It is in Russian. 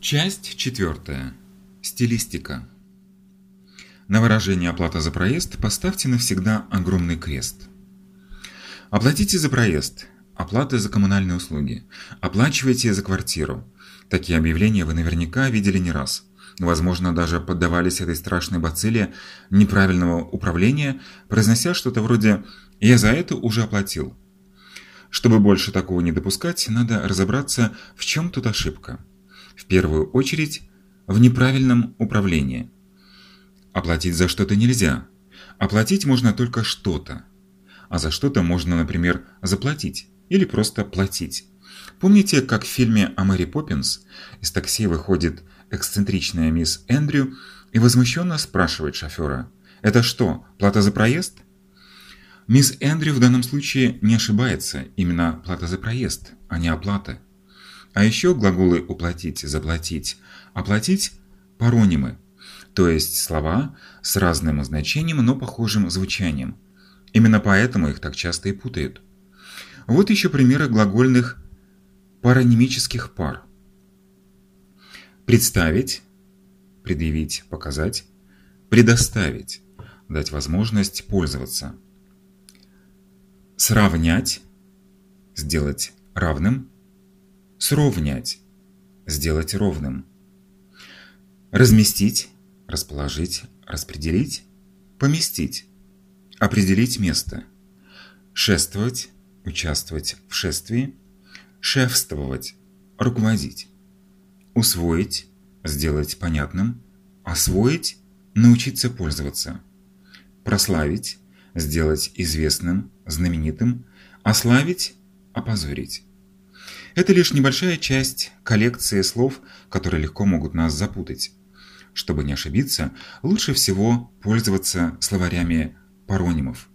Часть четвертая. Стилистика. На выражение «оплата за проезд» поставьте навсегда огромный крест. Оплатите за проезд, оплата за коммунальные услуги, оплачивайте за квартиру. Такие объявления вы наверняка видели не раз. Возможно, даже поддавались этой страшной бацилле неправильного управления, произнося что-то вроде «я за это уже оплатил». Чтобы больше такого не допускать, надо разобраться, в чем тут ошибка. В первую очередь, в неправильном управлении. Оплатить за что-то нельзя. Оплатить можно только что-то. А за что-то можно, например, заплатить или просто платить. Помните, как в фильме о Мэри Поппинс из такси выходит эксцентричная мисс Эндрю и возмущенно спрашивает шофера «Это что, плата за проезд?» Мисс Эндрю в данном случае не ошибается, именно плата за проезд, а не оплата. А еще глаголы «уплатить», «заплатить», «оплатить» – паронимы, то есть слова с разным значением, но похожим звучанием. Именно поэтому их так часто и путают. Вот еще примеры глагольных паронимических пар. Представить, предъявить, показать, предоставить, дать возможность пользоваться. Сравнять, сделать равным, Сровнять. Сделать ровным. Разместить. Расположить. Распределить. Поместить. Определить место. Шествовать. Участвовать в шествии. Шефствовать. Руководить. Усвоить. Сделать понятным. Освоить. Научиться пользоваться. Прославить. Сделать известным, знаменитым. Ославить. Опозорить. Это лишь небольшая часть коллекции слов, которые легко могут нас запутать. Чтобы не ошибиться, лучше всего пользоваться словарями паронимов.